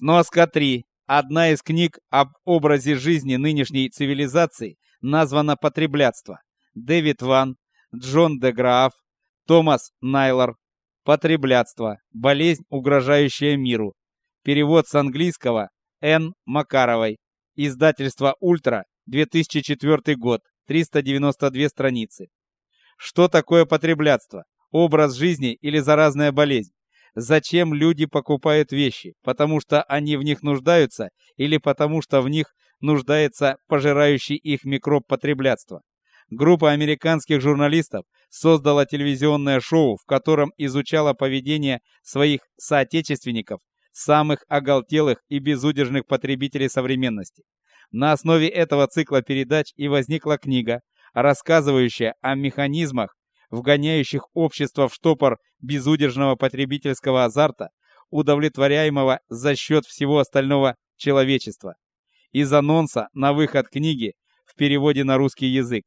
Сноска 3. Одна из книг об образе жизни нынешней цивилизации названа «Потреблятство». Дэвид Ван, Джон де Граф, Томас Найлор. Потреблятство. Болезнь, угрожающая миру. Перевод с английского Н. Макаровой. Издательство «Ультра», 2004 год, 392 страницы. Что такое потреблятство? Образ жизни или заразная болезнь? Зачем люди покупают вещи? Потому что они в них нуждаются или потому что в них нуждается пожирающий их микроб потреблятства? Группа американских журналистов создала телевизионное шоу, в котором изучала поведение своих соотечественников, самых оголтелых и безудержных потребителей современности. На основе этого цикла передач и возникла книга, рассказывающая о механизмах, вгоняющих общество в штопор безудержного потребительского азарта, удовлетворяемого за счет всего остального человечества. Из анонса на выход книги в переводе на русский язык